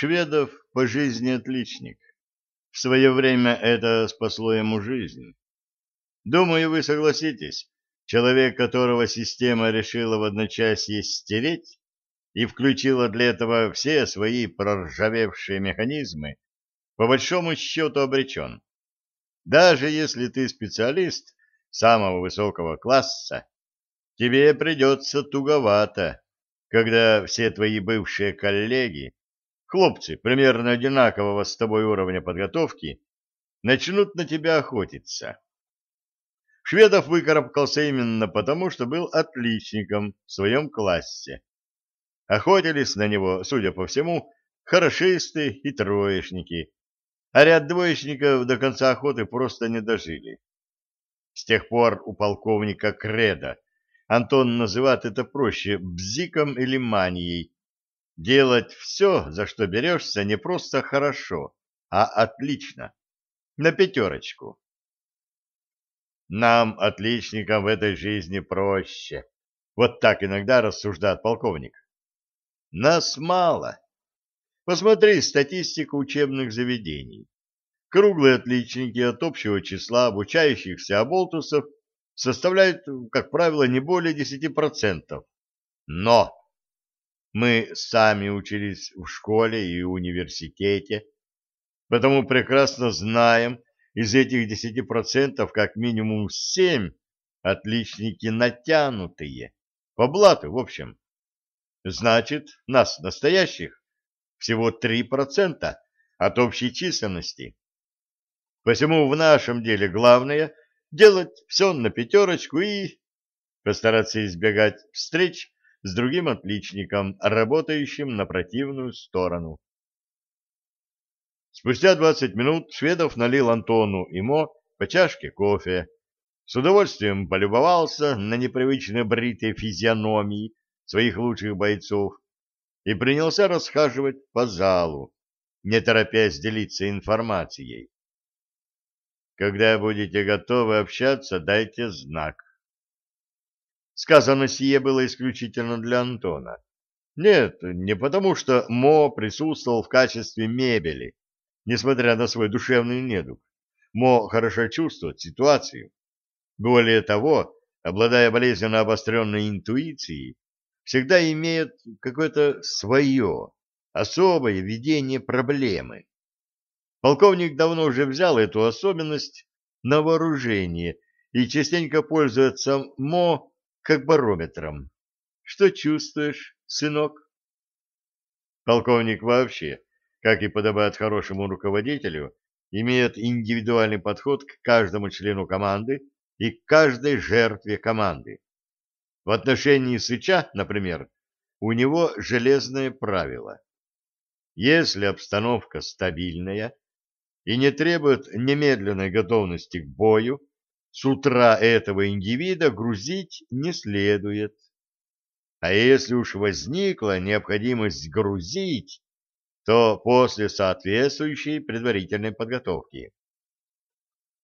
Шведов по жизни отличник. В свое время это спасло ему жизнь. Думаю, вы согласитесь, человек, которого система решила в одночасье стереть и включила для этого все свои проржавевшие механизмы, по большому счету обречен. Даже если ты специалист самого высокого класса, тебе придется туговато, когда все твои бывшие коллеги хлопцы примерно одинакового с тобой уровня подготовки начнут на тебя охотиться. Шведов выкарабкался именно потому, что был отличником в своем классе. Охотились на него, судя по всему, хорошисты и троечники, а ряд двоечников до конца охоты просто не дожили. С тех пор у полковника Креда Антон называет это проще бзиком или манией, Делать все, за что берешься, не просто хорошо, а отлично. На пятерочку. Нам, отличникам, в этой жизни проще. Вот так иногда рассуждает полковник. Нас мало. Посмотри статистику учебных заведений. Круглые отличники от общего числа обучающихся оболтусов составляют, как правило, не более 10%. Но мы сами учились в школе и университете, потому прекрасно знаем, из этих десяти процентов как минимум семь отличники натянутые, по блату, в общем. Значит, нас, настоящих, всего три процента от общей численности. Посему в нашем деле главное — делать все на пятерочку и постараться избегать встреч с другим отличником, работающим на противную сторону. Спустя двадцать минут Шведов налил Антону и Мо по чашке кофе, с удовольствием полюбовался на непривычно бритые физиономии своих лучших бойцов и принялся расхаживать по залу, не торопясь делиться информацией. Когда будете готовы общаться, дайте знак. Сказано сие было исключительно для Антона. Нет, не потому что Мо присутствовал в качестве мебели, несмотря на свой душевный недуг. Мо хорошо чувствует ситуацию. Более того, обладая болезненно обостренной интуицией, всегда имеет какое-то свое, особое видение проблемы. Полковник давно уже взял эту особенность на вооружение и частенько пользуется МО как барометром. Что чувствуешь, сынок? Полковник вообще, как и подобает хорошему руководителю, имеет индивидуальный подход к каждому члену команды и к каждой жертве команды. В отношении Сыча, например, у него железное правило. Если обстановка стабильная и не требует немедленной готовности к бою, с утра этого индивида грузить не следует. А если уж возникла необходимость грузить, то после соответствующей предварительной подготовки.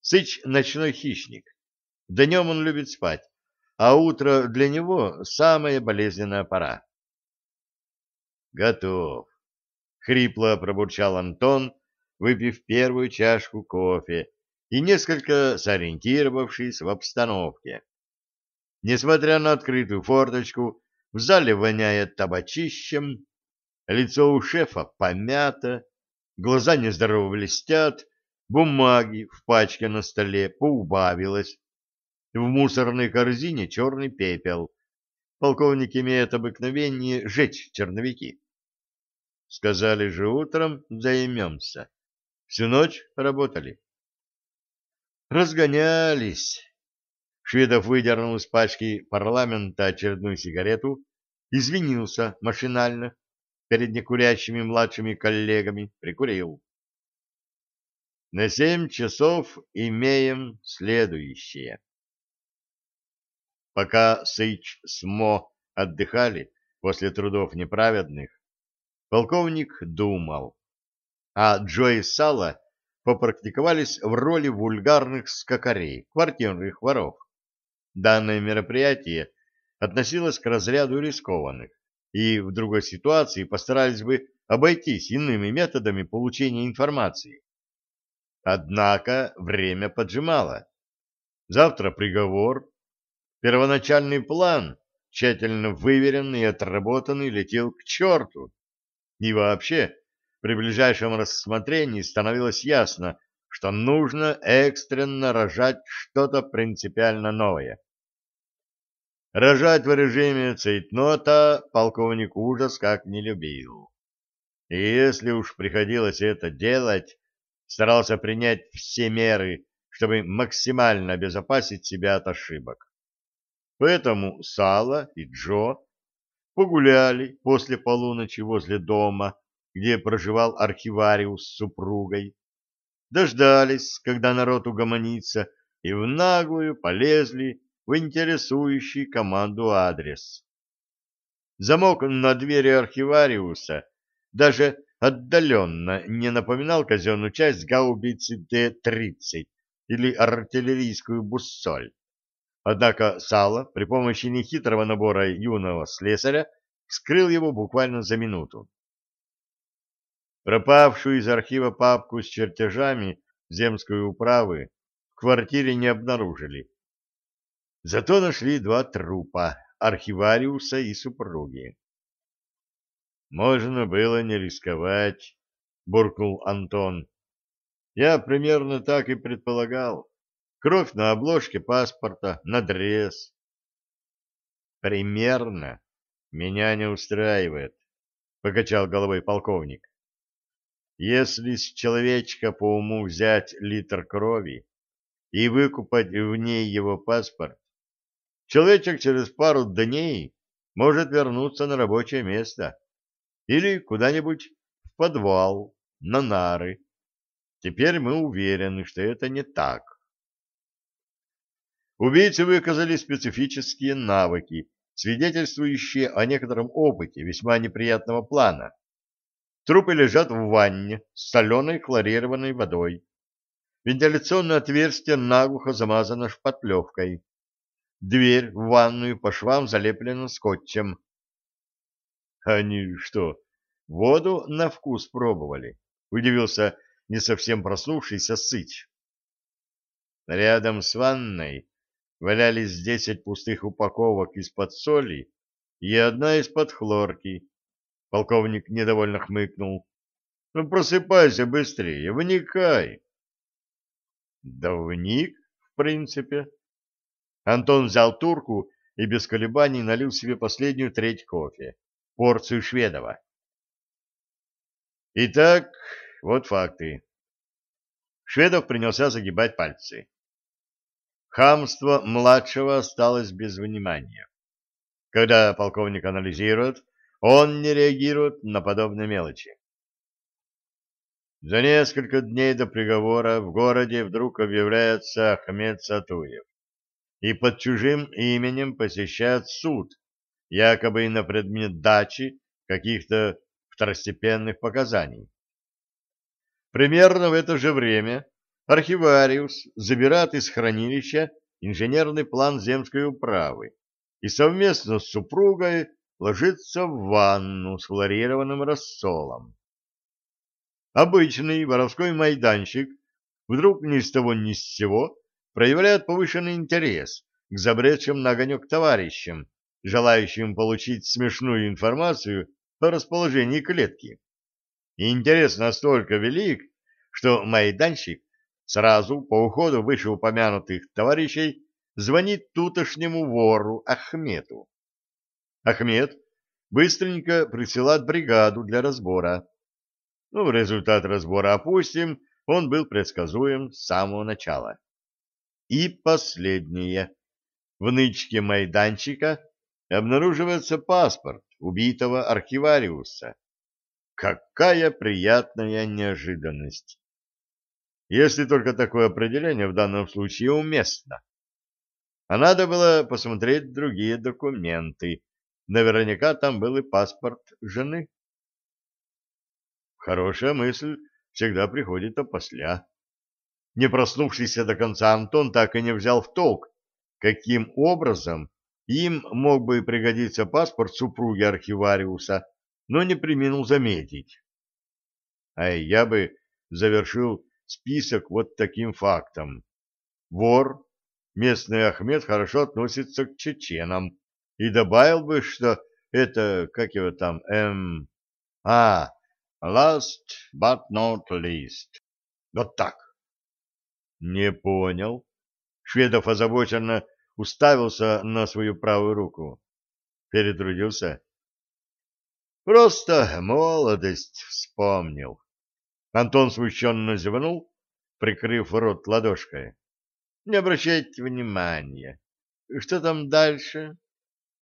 Сыч — ночной хищник. Днем он любит спать, а утро для него — самая болезненная пора. «Готов», — хрипло пробурчал Антон, выпив первую чашку кофе и несколько сориентировавшись в обстановке. Несмотря на открытую форточку, в зале воняет табачищем, лицо у шефа помято, глаза нездорово блестят, бумаги в пачке на столе поубавилось, в мусорной корзине черный пепел. Полковник имеет обыкновение жечь черновики. Сказали же утром займемся. Всю ночь работали. Разгонялись. Шведов выдернул из пачки парламента очередную сигарету, извинился машинально перед некурящими младшими коллегами, прикурил. На семь часов имеем следующее. Пока Сыч с Мо отдыхали после трудов неправедных, полковник думал, а Джо и Сала попрактиковались в роли вульгарных скакарей, квартирных воров. Данное мероприятие относилось к разряду рискованных, и в другой ситуации постарались бы обойтись иными методами получения информации. Однако время поджимало. Завтра приговор. Первоначальный план, тщательно выверенный и отработанный, летел к черту. И вообще, при ближайшем рассмотрении становилось ясно, что нужно экстренно рожать что-то принципиально новое. Рожать в режиме цейтнота полковник ужас как не любил. И если уж приходилось это делать, старался принять все меры, чтобы максимально обезопасить себя от ошибок. Поэтому Сала и Джо погуляли после полуночи возле дома, где проживал архивариус с супругой, дождались, когда народ угомонится, и в наглую полезли в интересующий команду адрес. Замок на двери архивариуса даже отдаленно не напоминал казенную часть гаубицы Т-30 или артиллерийскую буссоль. Однако Сало при помощи нехитрого набора юного слесаря вскрыл его буквально за минуту. Пропавшую из архива папку с чертежами земской управы в квартире не обнаружили. Зато нашли два трупа — архивариуса и супруги. «Можно было не рисковать», — буркнул Антон. «Я примерно так и предполагал. Кровь на обложке паспорта, надрез». «Примерно меня не устраивает», — покачал головой полковник. Если с человечка по уму взять литр крови и выкупать в ней его паспорт, человечек через пару дней может вернуться на рабочее место или куда-нибудь в подвал, на нары. Теперь мы уверены, что это не так. Убийцы выказали специфические навыки, свидетельствующие о некотором опыте весьма неприятного плана. Трупы лежат в ванне с соленой хлорированной водой. Вентиляционное отверстие наглухо замазано шпатлевкой. Дверь в ванную по швам залеплена скотчем. Они что, воду на вкус пробовали? Удивился не совсем проснувшийся Сыч. Рядом с ванной валялись десять пустых упаковок из-под соли и одна из-под хлорки, Полковник недовольно хмыкнул. Ну, просыпайся быстрее, вникай. Да вник, в принципе. Антон взял турку и без колебаний налил себе последнюю треть кофе, порцию шведова. Итак, вот факты. Шведов принялся загибать пальцы. Хамство младшего осталось без внимания. Когда полковник анализирует, он не реагирует на подобные мелочи. За несколько дней до приговора в городе вдруг объявляется Ахмед Сатуев и под чужим именем посещает суд, якобы на предмет дачи каких-то второстепенных показаний. Примерно в это же время архивариус забирает из хранилища инженерный план земской управы и совместно с супругой ложится в ванну с хлорированным рассолом. Обычный воровской майданчик вдруг ни с того ни с сего проявляет повышенный интерес к забредшим на огонек товарищам, желающим получить смешную информацию о расположении клетки. Интерес настолько велик, что майданчик сразу по уходу вышеупомянутых товарищей звонит тутошнему вору Ахмету. Ахмед быстренько присылает бригаду для разбора. Ну, результат разбора опустим, он был предсказуем с самого начала. И последнее. В нычке майданчика обнаруживается паспорт убитого архивариуса. Какая приятная неожиданность! Если только такое определение в данном случае уместно. А надо было посмотреть другие документы, Наверняка там был и паспорт жены. Хорошая мысль всегда приходит опосля. Не проснувшийся до конца Антон так и не взял в толк, каким образом им мог бы пригодиться паспорт супруги архивариуса, но не приминул заметить. А я бы завершил список вот таким фактом. Вор, местный Ахмед хорошо относится к чеченам, и добавил бы, что это, как его там, эм... А, last but not least. Вот так. Не понял. Шведов озабоченно уставился на свою правую руку. Перетрудился. Просто молодость вспомнил. Антон смущенно зевнул, прикрыв рот ладошкой. Не обращайте внимания. Что там дальше?